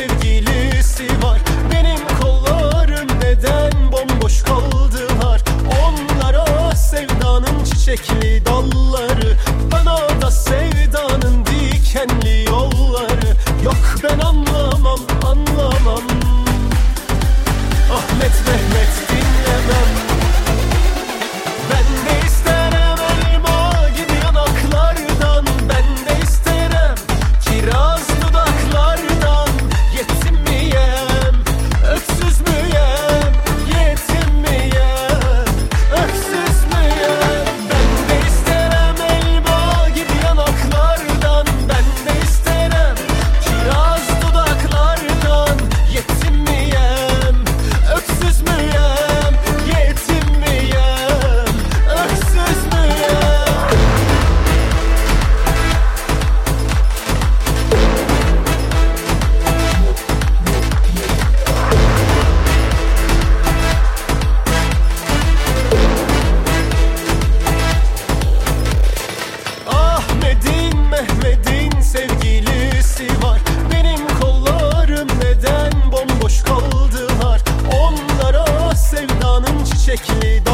sevgilisi var şekli